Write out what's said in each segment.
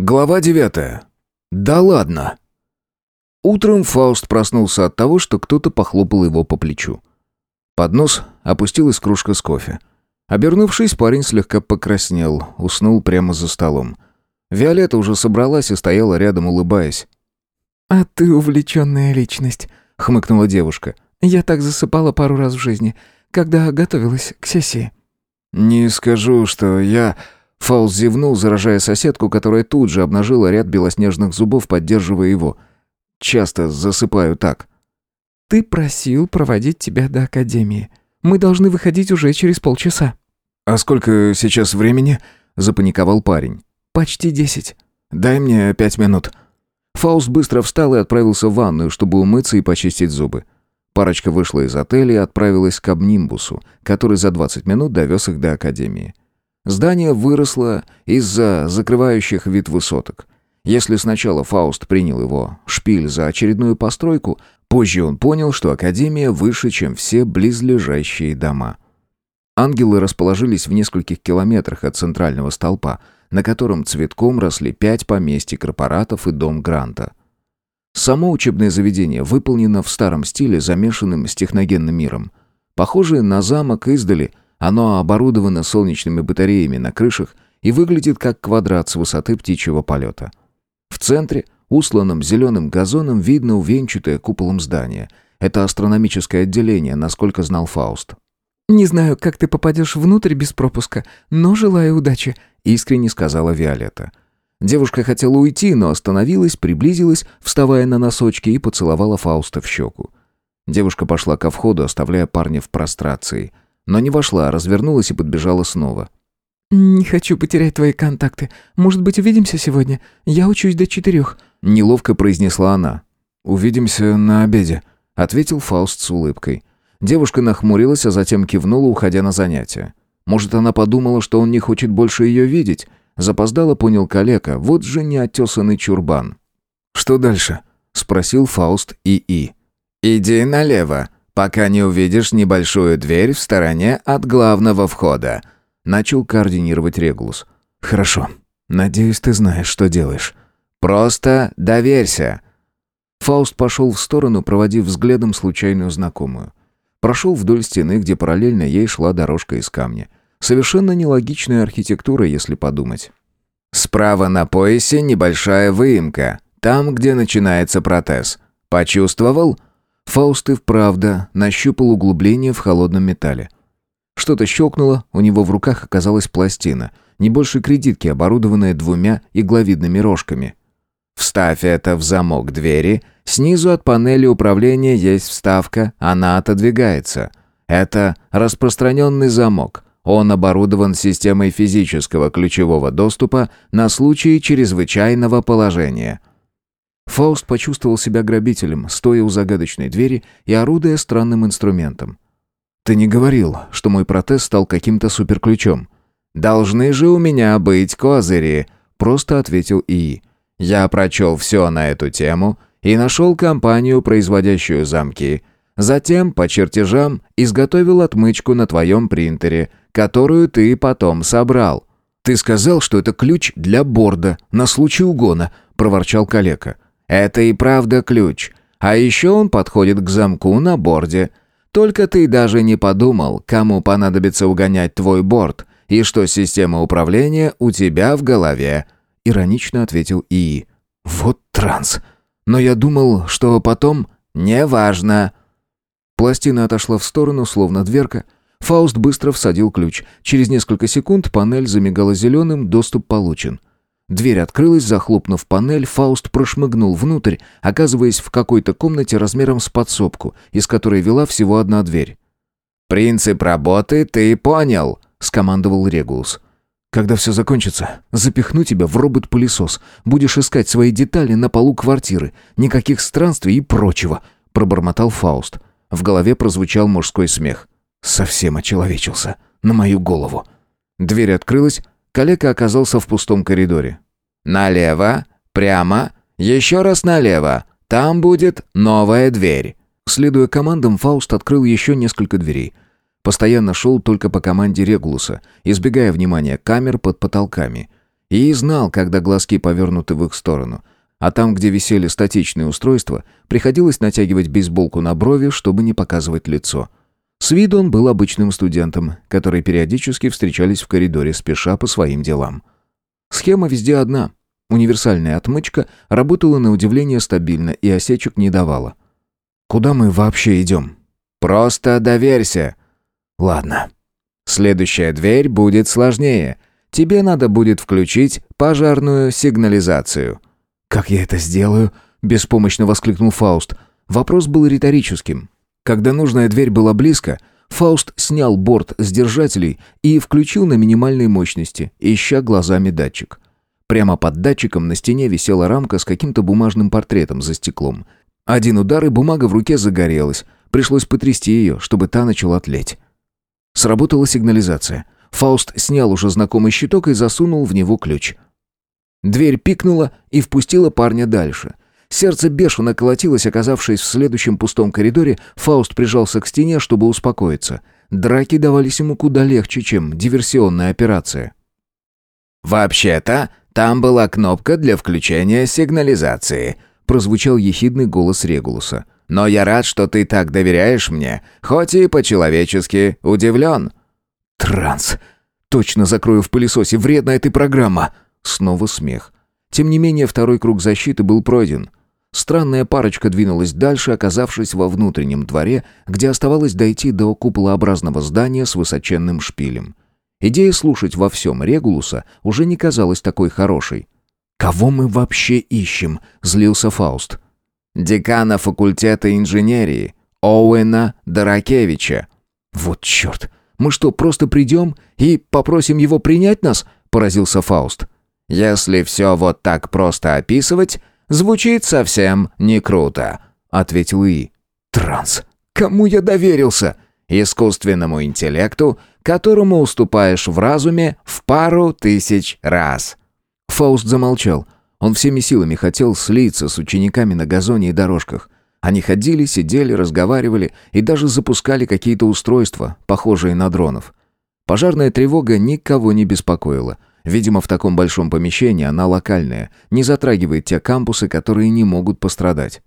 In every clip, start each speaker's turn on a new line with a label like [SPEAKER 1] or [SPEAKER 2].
[SPEAKER 1] Глава девятая. Да ладно. Утром Фауст проснулся от того, что кто-то похлопал его по плечу. Под нос опустилась кружка с кофе. Обернувшись, парень слегка покраснел, уснул прямо за столом. Виолетта уже собралась и стояла рядом, улыбаясь.
[SPEAKER 2] «А ты увлеченная личность», — хмыкнула девушка. «Я так засыпала пару раз в жизни, когда готовилась к сессии».
[SPEAKER 1] «Не скажу, что я...» Фаус зевнул, заражая соседку, которая тут же обнажила ряд белоснежных зубов, поддерживая его. «Часто засыпаю так».
[SPEAKER 2] «Ты просил проводить тебя до академии. Мы должны выходить уже через полчаса».
[SPEAKER 1] «А сколько сейчас времени?» — запаниковал парень.
[SPEAKER 2] «Почти десять».
[SPEAKER 1] «Дай мне пять минут». Фауст быстро встал и отправился в ванную, чтобы умыться и почистить зубы. Парочка вышла из отеля и отправилась к Обнимбусу, который за 20 минут довез их до академии. Здание выросло из-за закрывающих вид высоток. Если сначала Фауст принял его шпиль за очередную постройку, позже он понял, что Академия выше, чем все близлежащие дома. Ангелы расположились в нескольких километрах от центрального столпа, на котором цветком росли пять поместий корпоратов и дом Гранта. Само учебное заведение выполнено в старом стиле, замешанным с техногенным миром. Похоже на замок издали – оно оборудовано солнечными батареями на крышах и выглядит как квадрат с высоты птичьего полета. В центре, усланном зеленым газоном, видно увенчатое куполом здание. Это астрономическое отделение, насколько знал Фауст.
[SPEAKER 2] «Не знаю, как ты попадешь внутрь без пропуска, но желаю удачи», — искренне сказала Виолетта.
[SPEAKER 1] Девушка хотела уйти, но остановилась, приблизилась, вставая на носочки и поцеловала Фауста в щеку. Девушка пошла ко входу, оставляя парня в прострации — но не вошла, развернулась и подбежала снова.
[SPEAKER 2] «Не хочу потерять твои контакты. Может быть, увидимся сегодня? Я учусь до четырех», —
[SPEAKER 1] неловко произнесла она. «Увидимся на обеде», — ответил Фауст с улыбкой. Девушка нахмурилась, а затем кивнула, уходя на занятия. Может, она подумала, что он не хочет больше ее видеть? Запоздало понял калека, вот же неотесанный чурбан. «Что дальше?» — спросил Фауст И.И.
[SPEAKER 3] «Иди налево», пока не увидишь небольшую дверь в стороне от главного входа», — начал координировать Регулус.
[SPEAKER 1] «Хорошо. Надеюсь, ты знаешь, что делаешь».
[SPEAKER 3] «Просто доверься».
[SPEAKER 1] Фауст пошел в сторону, проводив взглядом случайную знакомую. Прошел вдоль стены, где параллельно ей шла дорожка из камня. Совершенно нелогичная архитектура, если подумать.
[SPEAKER 3] «Справа на поясе небольшая выемка, там, где начинается протез. Почувствовал?»
[SPEAKER 1] Фауст и вправда нащупал углубление в холодном металле. Что-то щелкнуло, у него в руках оказалась пластина, не больше кредитки, оборудованная двумя игловидными рожками.
[SPEAKER 3] «Вставь это в замок двери. Снизу от панели управления есть вставка, она отодвигается. Это распространенный замок. Он оборудован системой физического ключевого доступа на случай чрезвычайного положения.
[SPEAKER 1] Фауст почувствовал себя грабителем, стоя у загадочной двери и орудуя странным инструментом. «Ты не говорил, что мой протез стал каким-то суперключом».
[SPEAKER 3] «Должны же у меня быть козыри», — просто ответил ИИ. «Я прочел все на эту тему и нашел компанию, производящую замки. Затем, по чертежам, изготовил отмычку на твоем принтере, которую ты потом собрал».
[SPEAKER 1] «Ты сказал, что это ключ для борда, на случай угона», — проворчал калека.
[SPEAKER 3] Это и правда ключ. А еще он подходит к замку на борде. Только ты даже не подумал, кому понадобится угонять твой борт, и что система управления у тебя в голове», —
[SPEAKER 1] иронично ответил ИИ. «Вот транс. Но я думал, что потом...»
[SPEAKER 3] «Неважно».
[SPEAKER 1] Пластина отошла в сторону, словно дверка. Фауст быстро всадил ключ. Через несколько секунд панель замигала зеленым, доступ получен. Дверь открылась, захлопнув панель, Фауст прошмыгнул внутрь, оказываясь в какой-то комнате размером с подсобку, из которой вела всего одна дверь.
[SPEAKER 3] «Принцип работы ты понял», — скомандовал Регулус.
[SPEAKER 1] «Когда все закончится, запихну тебя в робот-пылесос. Будешь искать свои детали на полу квартиры. Никаких странствий и прочего», — пробормотал Фауст. В голове прозвучал мужской смех. «Совсем очеловечился. На мою голову». Дверь открылась, Калека оказался в пустом коридоре.
[SPEAKER 3] «Налево, прямо, еще раз налево. Там будет новая дверь».
[SPEAKER 1] Следуя командам, Фауст открыл еще несколько дверей. Постоянно шел только по команде Регулуса, избегая внимания камер под потолками. И знал, когда глазки повернуты в их сторону. А там, где висели статичные устройства, приходилось натягивать бейсболку на брови, чтобы не показывать лицо. С виду он был обычным студентом, которые периодически встречались в коридоре, спеша по своим делам. Схема везде одна. Универсальная отмычка работала на удивление стабильно и осечек не давала. «Куда мы вообще идем?» «Просто доверься». «Ладно». «Следующая дверь будет сложнее. Тебе надо будет включить пожарную сигнализацию».
[SPEAKER 2] «Как я это сделаю?» — беспомощно воскликнул Фауст. Вопрос был риторическим. Когда нужная дверь была близко, Фауст снял борт с держателей и включил на минимальной мощности, ища глазами датчик. Прямо под датчиком на стене висела рамка с каким-то бумажным портретом за стеклом. Один удар, и бумага в руке загорелась. Пришлось потрясти ее, чтобы та начала тлеть. Сработала сигнализация. Фауст снял уже знакомый щиток и засунул в него ключ — Дверь пикнула и впустила парня дальше. Сердце бешено колотилось, оказавшись в следующем пустом коридоре, Фауст прижался к стене, чтобы успокоиться. Драки давались ему куда легче, чем диверсионная операция.
[SPEAKER 3] «Вообще-то, там была кнопка для включения сигнализации», прозвучал ехидный голос Регулуса. «Но я рад, что ты так доверяешь мне, хоть и по-человечески удивлен».
[SPEAKER 2] «Транс! Точно закрою в пылесосе, вредная ты программа!»
[SPEAKER 1] Снова смех. Тем не менее, второй круг защиты был пройден. Странная парочка двинулась дальше, оказавшись во внутреннем дворе, где оставалось дойти до куполообразного здания с высоченным шпилем. Идея слушать во всем Регулуса уже не казалась такой хорошей. «Кого мы вообще ищем?» — злился Фауст.
[SPEAKER 3] «Декана факультета инженерии, Оуэна Доракевича».
[SPEAKER 1] «Вот черт! Мы что, просто придем и попросим его принять нас?» — поразился Фауст.
[SPEAKER 3] «Если все вот так просто описывать, звучит совсем не круто», — ответил И.
[SPEAKER 1] «Транс! Кому я доверился?»
[SPEAKER 3] «Искусственному интеллекту, которому уступаешь в разуме в пару тысяч раз».
[SPEAKER 1] Фауст замолчал. Он всеми силами хотел слиться с учениками на газоне и дорожках. Они ходили, сидели, разговаривали и даже запускали какие-то устройства, похожие на дронов. Пожарная тревога никого не беспокоила. Видимо, в таком большом помещении она локальная, не затрагивает те кампусы, которые не могут пострадать.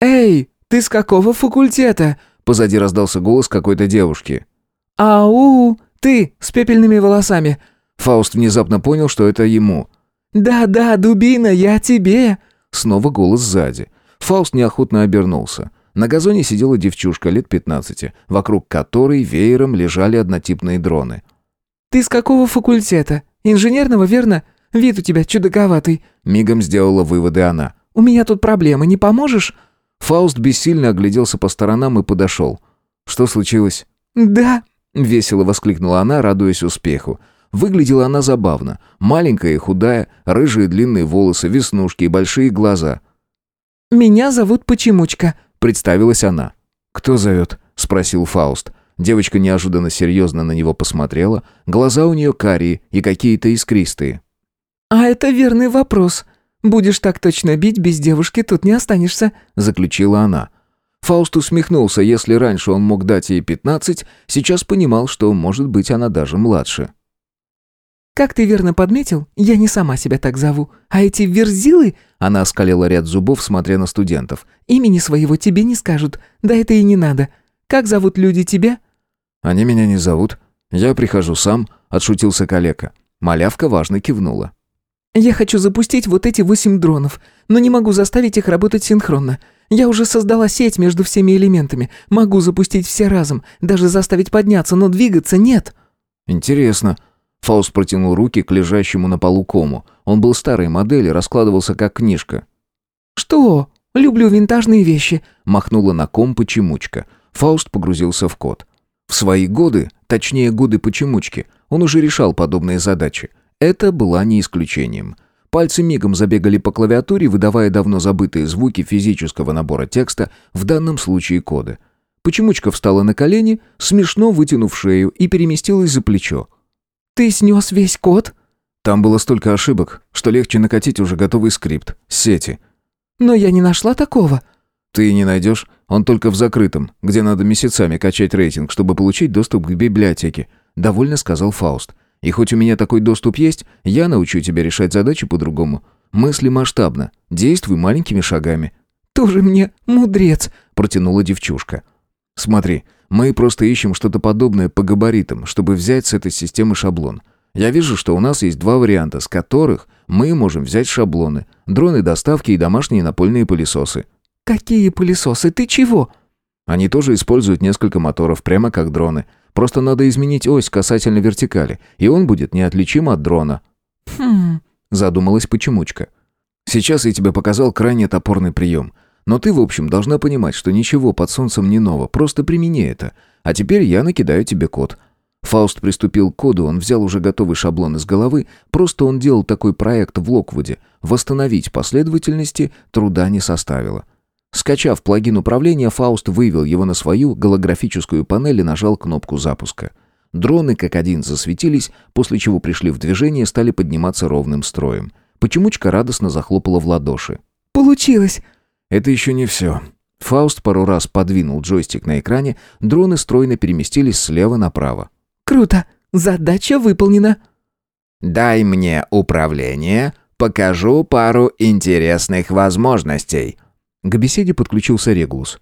[SPEAKER 2] «Эй, ты с какого факультета?»
[SPEAKER 1] Позади раздался голос какой-то девушки.
[SPEAKER 2] «Ау, ты с пепельными волосами!»
[SPEAKER 1] Фауст внезапно понял, что это ему.
[SPEAKER 2] «Да-да, дубина, я тебе!»
[SPEAKER 1] Снова голос сзади. Фауст неохотно обернулся. На газоне сидела девчушка лет пятнадцати, вокруг которой веером лежали однотипные дроны.
[SPEAKER 2] «Ты с какого факультета? Инженерного, верно? Вид у тебя чудаковатый».
[SPEAKER 1] Мигом сделала выводы она.
[SPEAKER 2] «У меня тут проблемы, не поможешь?»
[SPEAKER 1] Фауст бессильно огляделся по сторонам и подошел. «Что случилось?»
[SPEAKER 2] «Да», —
[SPEAKER 1] весело воскликнула она, радуясь успеху. Выглядела она забавно. Маленькая и худая, рыжие длинные волосы, веснушки и большие глаза.
[SPEAKER 2] «Меня зовут Почемучка», —
[SPEAKER 1] представилась она. «Кто зовет?» — спросил Фауст. Девочка неожиданно серьезно на него посмотрела, глаза у нее карие и какие-то искристые.
[SPEAKER 2] «А это верный вопрос. Будешь так точно бить, без девушки тут не останешься», —
[SPEAKER 1] заключила она. Фауст усмехнулся, если раньше он мог дать ей пятнадцать, сейчас понимал, что, может быть, она даже младше.
[SPEAKER 2] «Как ты верно подметил, я не сама себя так зову. А эти верзилы...» Она оскалила ряд зубов, смотря на студентов. «Имени своего тебе не скажут. Да это и не надо. Как зовут люди тебя?»
[SPEAKER 1] «Они меня не зовут. Я прихожу сам», — отшутился калека. Малявка важно кивнула.
[SPEAKER 2] «Я хочу запустить вот эти восемь дронов, но не могу заставить их работать синхронно. Я уже создала сеть между всеми элементами. Могу запустить все разом, даже заставить подняться, но двигаться нет».
[SPEAKER 1] «Интересно». Фауст протянул руки к лежащему на полу кому. Он был старой модели, раскладывался как книжка.
[SPEAKER 2] «Что? Люблю винтажные вещи», —
[SPEAKER 1] махнула на ком почемучка. Фауст погрузился в код. В свои годы, точнее годы почемучки, он уже решал подобные задачи. Это была не исключением. Пальцы мигом забегали по клавиатуре, выдавая давно забытые звуки физического набора текста, в данном случае коды. Почемучка встала на колени, смешно вытянув шею и переместилась за плечо.
[SPEAKER 2] «Ты снес весь код?»
[SPEAKER 1] Там было столько ошибок, что легче накатить уже готовый скрипт, сети.
[SPEAKER 2] «Но я не нашла такого»,
[SPEAKER 1] ты не найдешь, он только в закрытом, где надо месяцами качать рейтинг, чтобы получить доступ к библиотеке», — довольно сказал Фауст. И хоть у меня такой доступ есть, я научу тебя решать задачи по-другому. Мысли масштабно, действуй маленькими шагами».
[SPEAKER 2] «Тоже мне мудрец», —
[SPEAKER 1] протянула девчушка. «Смотри, мы просто ищем что-то подобное по габаритам, чтобы взять с этой системы шаблон. Я вижу, что у нас есть два варианта, с которых мы можем взять шаблоны. Дроны доставки и домашние напольные пылесосы».
[SPEAKER 2] «Какие пылесосы? Ты чего?»
[SPEAKER 1] Они тоже используют несколько моторов, прямо как дроны. Просто надо изменить ось касательно вертикали, и он будет неотличим от дрона».
[SPEAKER 2] «Хм...»
[SPEAKER 1] — задумалась почемучка. «Сейчас я тебе показал крайне топорный прием. Но ты, в общем, должна понимать, что ничего под солнцем не ново, просто примени это. А теперь я накидаю тебе код. Фауст приступил к коду, он взял уже готовый шаблон из головы, просто он делал такой проект в Локвуде. Восстановить последовательности труда не составило. Скачав плагин управления, Фауст вывел его на свою голографическую панель и нажал кнопку запуска. Дроны как один засветились, после чего пришли в движение и стали подниматься ровным строем. Почемучка радостно захлопала в ладоши.
[SPEAKER 2] «Получилось!»
[SPEAKER 1] «Это еще не все. Фауст пару раз подвинул джойстик на экране, дроны стройно переместились слева направо.
[SPEAKER 2] «Круто! Задача выполнена!»
[SPEAKER 3] «Дай мне управление, покажу пару интересных возможностей».
[SPEAKER 1] К беседе подключился Регулус.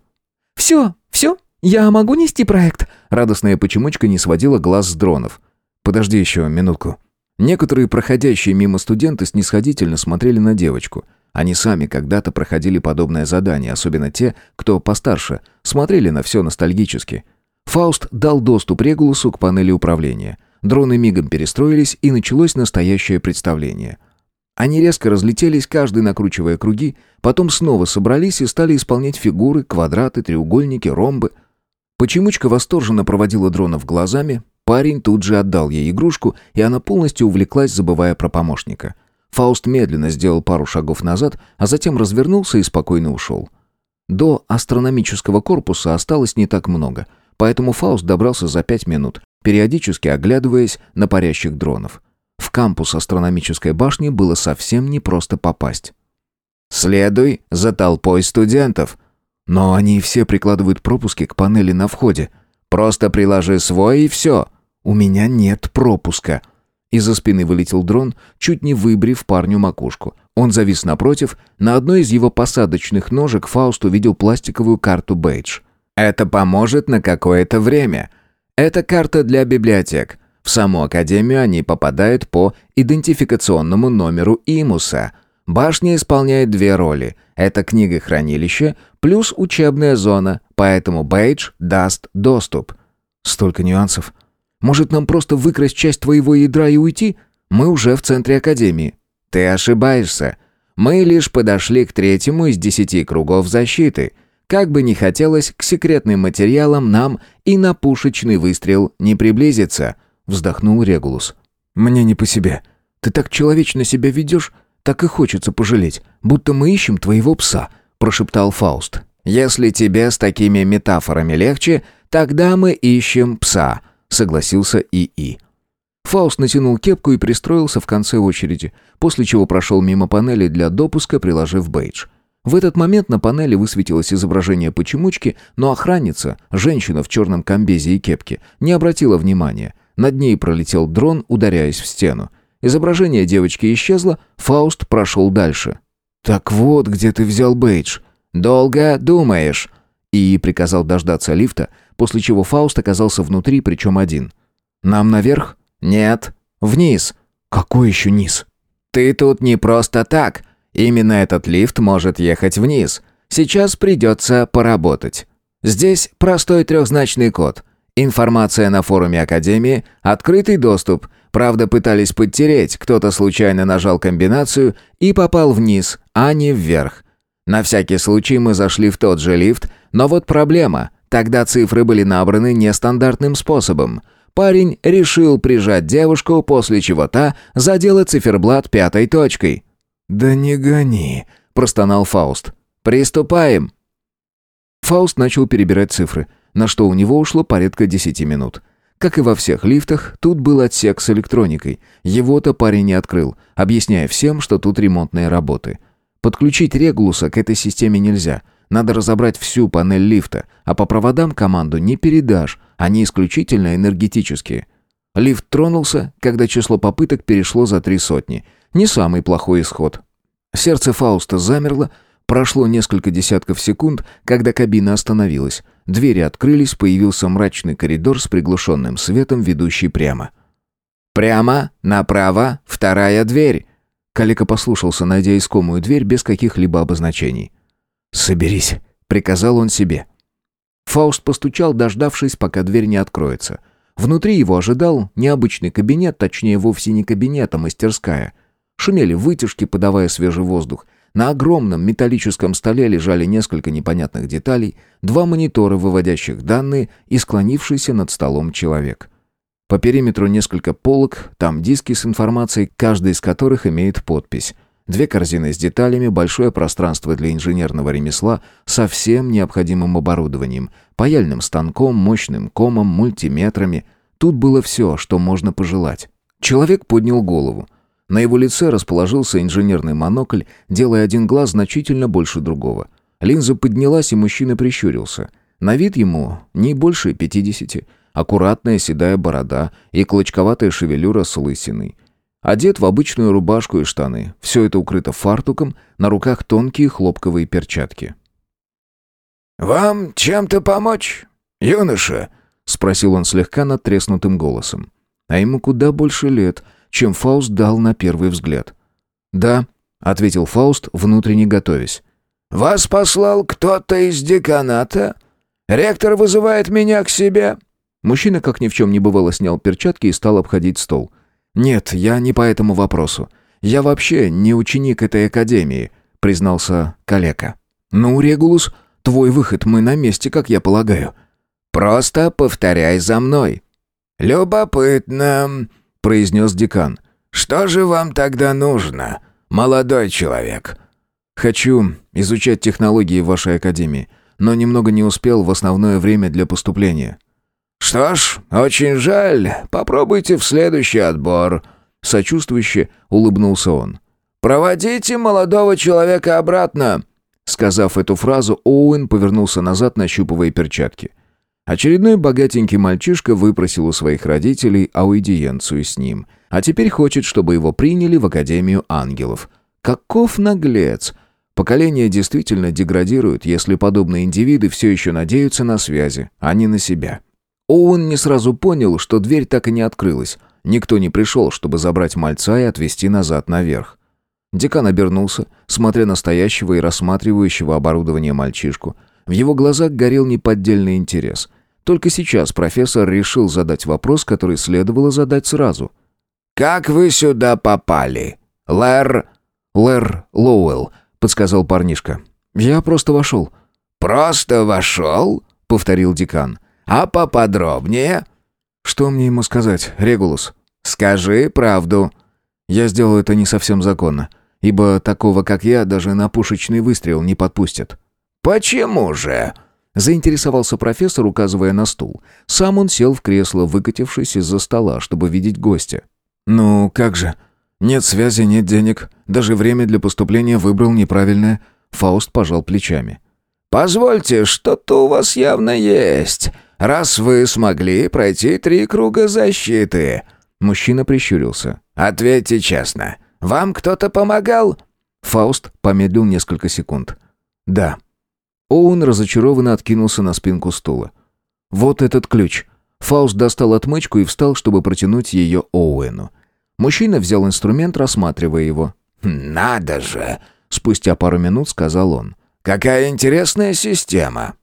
[SPEAKER 2] «Все, все, я могу нести проект?»
[SPEAKER 1] Радостная почемучка не сводила глаз с дронов. «Подожди еще минутку». Некоторые проходящие мимо студенты снисходительно смотрели на девочку. Они сами когда-то проходили подобное задание, особенно те, кто постарше, смотрели на все ностальгически. Фауст дал доступ Регулусу к панели управления. Дроны мигом перестроились, и началось настоящее представление. Они резко разлетелись, каждый накручивая круги, потом снова собрались и стали исполнять фигуры, квадраты, треугольники, ромбы. Почемучка восторженно проводила дронов глазами, парень тут же отдал ей игрушку, и она полностью увлеклась, забывая про помощника. Фауст медленно сделал пару шагов назад, а затем развернулся и спокойно ушел. До астрономического корпуса осталось не так много — Поэтому Фауст добрался за пять минут, периодически оглядываясь на парящих дронов. Кампус астрономической башни было совсем непросто попасть.
[SPEAKER 3] «Следуй за толпой студентов».
[SPEAKER 1] «Но они все прикладывают пропуски к панели на входе».
[SPEAKER 3] «Просто приложи свой и все».
[SPEAKER 1] «У меня нет пропуска». Из-за спины вылетел дрон, чуть не выбрив парню макушку. Он завис напротив. На одной из его посадочных ножек Фауст увидел пластиковую карту Бейдж.
[SPEAKER 3] Это поможет на какое-то время. Это карта для библиотек. В саму академию они попадают по идентификационному номеру Имуса. Башня исполняет две роли. Это книгохранилище плюс учебная зона, поэтому Бейдж даст доступ.
[SPEAKER 1] Столько нюансов. Может, нам просто выкрасть часть твоего ядра и уйти? Мы уже в центре академии.
[SPEAKER 3] Ты ошибаешься. Мы лишь подошли к третьему из десяти кругов защиты — как бы ни хотелось, к секретным материалам нам и на пушечный выстрел не приблизиться», — вздохнул Регулус.
[SPEAKER 1] «Мне не по себе. Ты так человечно себя ведешь, так и хочется пожалеть, будто мы ищем твоего пса», — прошептал Фауст.
[SPEAKER 3] «Если тебе с такими метафорами легче, тогда мы ищем пса», — согласился ИИ.
[SPEAKER 1] Фауст натянул кепку и пристроился в конце очереди, после чего прошел мимо панели для допуска, приложив бейдж. В этот момент на панели высветилось изображение почемучки, но охранница, женщина в черном комбезе и кепке, не обратила внимания. Над ней пролетел дрон, ударяясь в стену. Изображение девочки исчезло, Фауст прошел дальше. «Так вот, где ты взял бейдж».
[SPEAKER 3] «Долго думаешь?»
[SPEAKER 1] И приказал дождаться лифта, после чего Фауст оказался внутри, причем один. «Нам наверх?»
[SPEAKER 3] «Нет, вниз».
[SPEAKER 1] «Какой еще низ?»
[SPEAKER 3] «Ты тут не просто так», Именно этот лифт может ехать вниз. Сейчас придется поработать. Здесь простой трехзначный код. Информация на форуме Академии, открытый доступ. Правда, пытались подтереть, кто-то случайно нажал комбинацию и попал вниз, а не вверх. На всякий случай мы зашли в тот же лифт, но вот проблема. Тогда цифры были набраны нестандартным способом. Парень решил прижать девушку, после чего та задела циферблат пятой точкой.
[SPEAKER 1] «Да не гони», — простонал Фауст.
[SPEAKER 3] «Приступаем».
[SPEAKER 1] Фауст начал перебирать цифры, на что у него ушло порядка десяти минут. Как и во всех лифтах, тут был отсек с электроникой. Его-то парень не открыл, объясняя всем, что тут ремонтные работы. Подключить Регулуса к этой системе нельзя. Надо разобрать всю панель лифта, а по проводам команду не передашь, они исключительно энергетические. Лифт тронулся, когда число попыток перешло за три сотни. Не самый плохой исход. Сердце Фауста замерло, прошло несколько десятков секунд, когда кабина остановилась. Двери открылись, появился мрачный коридор с приглушенным светом, ведущий прямо. «Прямо, направо, вторая дверь!» Калика послушался, найдя искомую дверь без каких-либо обозначений. «Соберись», — приказал он себе. Фауст постучал, дождавшись, пока дверь не откроется. Внутри его ожидал необычный кабинет, точнее, вовсе не кабинет, а мастерская. Шумели вытяжки, подавая свежий воздух. На огромном металлическом столе лежали несколько непонятных деталей, два монитора, выводящих данные, и склонившийся над столом человек. По периметру несколько полок, там диски с информацией, каждый из которых имеет подпись. Две корзины с деталями, большое пространство для инженерного ремесла со всем необходимым оборудованием, паяльным станком, мощным комом, мультиметрами. Тут было все, что можно пожелать. Человек поднял голову. На его лице расположился инженерный монокль, делая один глаз значительно больше другого. Линза поднялась, и мужчина прищурился. На вид ему не больше пятидесяти. Аккуратная седая борода и клочковатая шевелюра с лысиной. Одет в обычную рубашку и штаны. Все это укрыто фартуком, на руках тонкие хлопковые перчатки.
[SPEAKER 3] «Вам чем-то помочь, юноша?» — спросил он слегка надтреснутым голосом.
[SPEAKER 1] А ему куда больше лет — чем Фауст дал на первый взгляд. «Да», — ответил Фауст, внутренне готовясь.
[SPEAKER 3] «Вас послал кто-то из деканата? Ректор вызывает меня к себе?»
[SPEAKER 1] Мужчина, как ни в чем не бывало, снял перчатки и стал обходить стол. «Нет, я не по этому вопросу. Я вообще не ученик этой академии», — признался калека. «Ну, Регулус, твой выход мы на месте, как я полагаю».
[SPEAKER 3] «Просто повторяй за мной». «Любопытно», произнес декан. «Что же вам тогда нужно, молодой человек?»
[SPEAKER 1] «Хочу изучать технологии в вашей академии, но немного не успел в основное время для поступления».
[SPEAKER 3] «Что ж, очень жаль. Попробуйте в следующий отбор».
[SPEAKER 1] Сочувствующе улыбнулся он.
[SPEAKER 3] «Проводите молодого человека обратно».
[SPEAKER 1] Сказав эту фразу, Оуэн повернулся назад, нащупывая перчатки. Очередной богатенький мальчишка выпросил у своих родителей аудиенцию с ним, а теперь хочет, чтобы его приняли в Академию ангелов. Каков наглец! Поколение действительно деградирует, если подобные индивиды все еще надеются на связи, а не на себя. Оуэн не сразу понял, что дверь так и не открылась. Никто не пришел, чтобы забрать мальца и отвезти назад наверх. Декан обернулся, смотря на стоящего и рассматривающего оборудование мальчишку. В его глазах горел неподдельный интерес. Только сейчас профессор решил задать вопрос, который следовало задать сразу.
[SPEAKER 3] «Как вы сюда попали? Лэр...»
[SPEAKER 1] «Лэр Лоуэлл», — подсказал парнишка. «Я просто вошел».
[SPEAKER 3] «Просто вошел?» — повторил декан. «А поподробнее?»
[SPEAKER 1] «Что мне ему сказать, Регулус?»
[SPEAKER 3] «Скажи правду».
[SPEAKER 1] «Я сделал это не совсем законно, ибо такого, как я, даже на пушечный выстрел не подпустят».
[SPEAKER 3] «Почему же?»
[SPEAKER 1] Заинтересовался профессор, указывая на стул. Сам он сел в кресло, выкатившись из-за стола, чтобы видеть гостя. «Ну, как же? Нет связи, нет денег. Даже время для поступления выбрал неправильное». Фауст пожал плечами.
[SPEAKER 3] «Позвольте, что-то у вас явно есть, раз вы смогли пройти три круга защиты».
[SPEAKER 1] Мужчина прищурился.
[SPEAKER 3] «Ответьте честно. Вам кто-то помогал?»
[SPEAKER 1] Фауст помедлил несколько секунд. «Да». Оуэн разочарованно откинулся на спинку стула. «Вот этот ключ». Фауст достал отмычку и встал, чтобы протянуть ее Оуэну. Мужчина взял инструмент, рассматривая его.
[SPEAKER 3] «Надо же!»
[SPEAKER 1] — спустя пару минут сказал он.
[SPEAKER 3] «Какая интересная система!»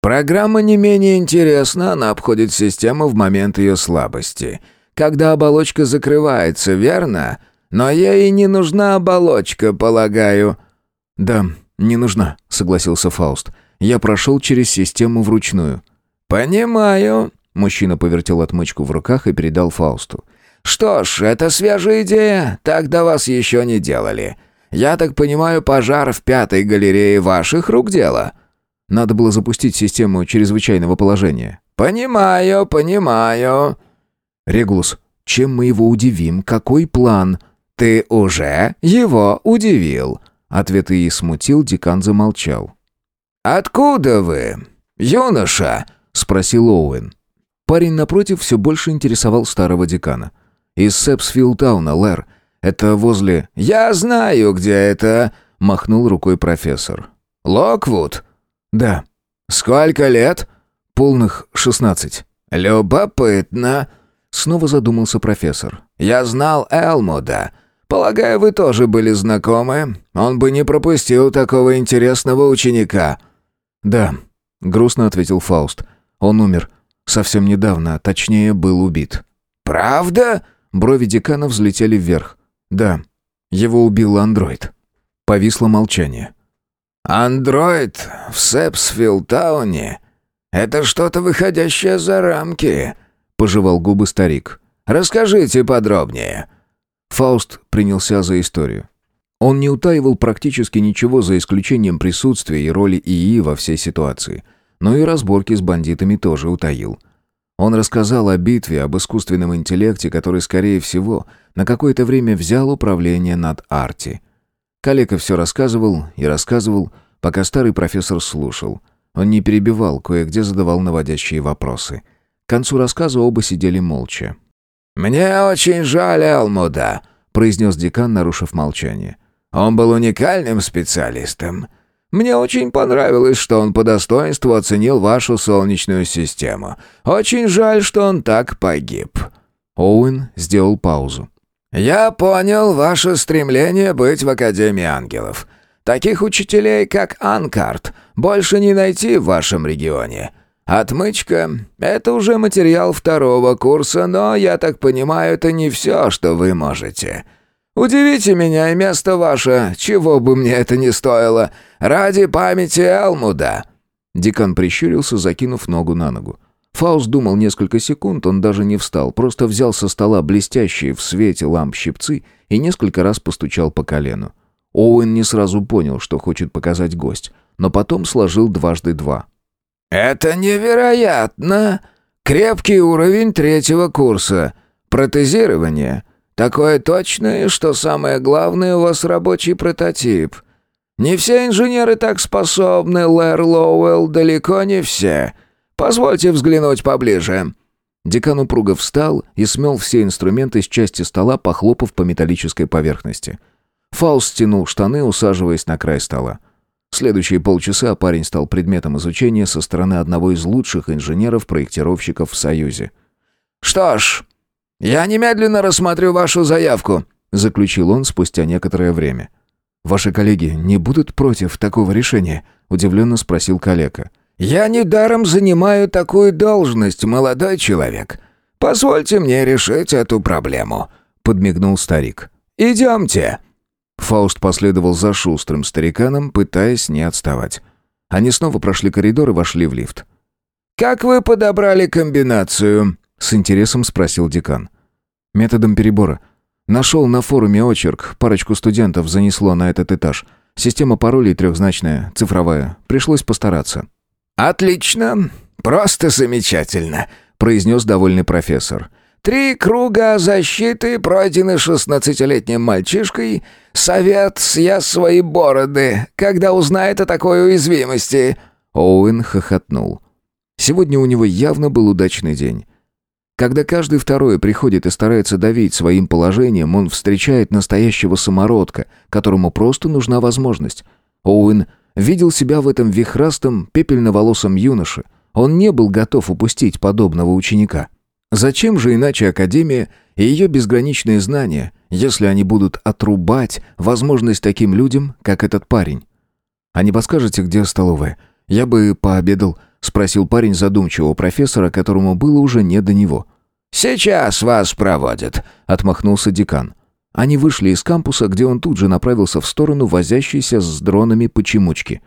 [SPEAKER 3] Программа не менее интересна, она обходит систему в момент ее слабости. Когда оболочка закрывается, верно? Но ей не нужна оболочка, полагаю.
[SPEAKER 1] Да, «Не нужна», — согласился Фауст. «Я прошел через систему вручную».
[SPEAKER 3] «Понимаю», —
[SPEAKER 1] мужчина повертел отмычку в руках и передал Фаусту.
[SPEAKER 3] «Что ж, это свежая идея, так до вас еще не делали. Я так понимаю, пожар в пятой галерее ваших рук дело?»
[SPEAKER 1] «Надо было запустить систему чрезвычайного положения».
[SPEAKER 3] «Понимаю, понимаю».
[SPEAKER 1] «Регулус, чем мы его удивим? Какой план?»
[SPEAKER 3] «Ты уже его удивил»,
[SPEAKER 1] Ответ ей смутил, декан замолчал.
[SPEAKER 3] «Откуда вы, юноша?» — спросил Оуэн.
[SPEAKER 1] Парень напротив все больше интересовал старого декана. «Из Сепсфилтауна, Лэр. Это возле...»
[SPEAKER 3] «Я знаю, где это...» — махнул рукой профессор. «Локвуд?»
[SPEAKER 1] «Да».
[SPEAKER 3] «Сколько лет?»
[SPEAKER 1] «Полных шестнадцать».
[SPEAKER 3] «Любопытно», — снова задумался профессор. «Я знал Элмуда. Полагаю, вы тоже были знакомы. Он бы не пропустил такого интересного ученика».
[SPEAKER 1] «Да», — грустно ответил Фауст. «Он умер. Совсем недавно, точнее, был убит».
[SPEAKER 3] «Правда?»
[SPEAKER 1] Брови декана взлетели вверх. «Да, его убил андроид». Повисло молчание.
[SPEAKER 3] «Андроид в Сепсфилтауне? Это что-то выходящее за рамки», — пожевал губы старик. «Расскажите подробнее».
[SPEAKER 1] Фауст принялся за историю. Он не утаивал практически ничего за исключением присутствия и роли ИИ во всей ситуации. Но и разборки с бандитами тоже утаил. Он рассказал о битве, об искусственном интеллекте, который, скорее всего, на какое-то время взял управление над Арти. Калека все рассказывал и рассказывал, пока старый профессор слушал. Он не перебивал, кое-где задавал наводящие вопросы. К концу рассказа оба сидели молча.
[SPEAKER 3] «Мне очень жаль Элмуда», — произнес декан, нарушив молчание. «Он был уникальным специалистом. Мне очень понравилось, что он по достоинству оценил вашу солнечную систему. Очень жаль, что он так погиб».
[SPEAKER 1] Оуэн сделал паузу.
[SPEAKER 3] «Я понял ваше стремление быть в Академии ангелов. Таких учителей, как Анкарт, больше не найти в вашем регионе. Отмычка — это уже материал второго курса, но, я так понимаю, это не все, что вы можете. Удивите меня и место ваше, чего бы мне это ни стоило, ради памяти Элмуда».
[SPEAKER 1] Декан прищурился, закинув ногу на ногу. Фауст думал несколько секунд, он даже не встал, просто взял со стола блестящие в свете ламп щипцы и несколько раз постучал по колену. Оуэн не сразу понял, что хочет показать гость, но потом сложил дважды два.
[SPEAKER 3] «Это невероятно! Крепкий уровень третьего курса. Протезирование. Такое точное, что самое главное у вас рабочий прототип. Не все инженеры так способны, Лэр Лоуэлл, далеко не все. Позвольте взглянуть поближе».
[SPEAKER 1] Декан упруго встал и смел все инструменты с части стола, похлопав по металлической поверхности. Фауст стянул штаны, усаживаясь на край стола. Следующие полчаса парень стал предметом изучения со стороны одного из лучших инженеров-проектировщиков в Союзе.
[SPEAKER 3] «Что ж, я немедленно рассмотрю вашу заявку», —
[SPEAKER 1] заключил он спустя некоторое время. «Ваши коллеги не будут против такого решения?» — удивленно спросил коллега.
[SPEAKER 3] «Я недаром занимаю такую должность, молодой человек. Позвольте мне решить эту проблему», — подмигнул старик. «Идемте».
[SPEAKER 1] Фауст последовал за шустрым стариканом, пытаясь не отставать. Они снова прошли коридор и вошли в лифт.
[SPEAKER 3] «Как вы подобрали комбинацию?»
[SPEAKER 1] — с интересом спросил декан. «Методом перебора. Нашел на форуме очерк, парочку студентов занесло на этот этаж. Система паролей трехзначная, цифровая. Пришлось постараться».
[SPEAKER 3] «Отлично. Просто замечательно», — произнес довольный профессор. Три круга защиты пройдены шестнадцатилетним мальчишкой. Совет съест свои бороды, когда узнает о такой уязвимости».
[SPEAKER 1] Оуэн хохотнул. Сегодня у него явно был удачный день. Когда каждый второй приходит и старается давить своим положением, он встречает настоящего самородка, которому просто нужна возможность. Оуэн видел себя в этом вихрастом, пепельноволосом юноше. Он не был готов упустить подобного ученика. Зачем же иначе Академия и ее безграничные знания, если они будут отрубать возможность таким людям, как этот парень? «А не подскажете, где столовая? Я бы пообедал», — спросил парень задумчивого профессора, которому было уже не до него.
[SPEAKER 3] «Сейчас вас проводят», — отмахнулся декан.
[SPEAKER 1] Они вышли из кампуса, где он тут же направился в сторону возящейся с дронами почемучки.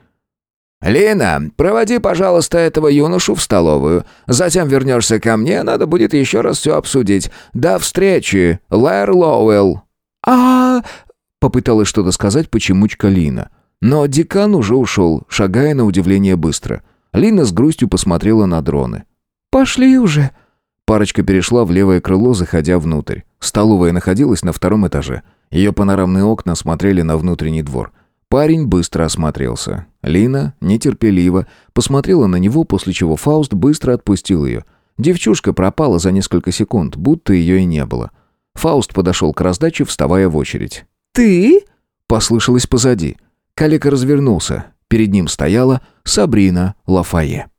[SPEAKER 3] «Лина, проводи, пожалуйста, этого юношу в столовую. Затем вернешься ко мне, надо будет еще раз все обсудить. До встречи, Лэр Лоуэлл».
[SPEAKER 1] А, попыталась что-то сказать почемучка Лина. Но декан уже ушел, шагая на удивление быстро. Лина с грустью посмотрела на дроны.
[SPEAKER 4] «Пошли уже».
[SPEAKER 1] Парочка перешла в левое крыло, заходя внутрь. Столовая находилась на втором этаже. Ее панорамные окна смотрели на внутренний двор. Парень быстро осмотрелся. Лина, нетерпеливо, посмотрела на него, после чего Фауст быстро отпустил ее. Девчушка пропала за несколько секунд, будто ее и не было. Фауст подошел к раздаче, вставая в очередь.
[SPEAKER 2] «Ты?»
[SPEAKER 1] — послышалось позади. Калека развернулся. Перед ним стояла Сабрина Лафае.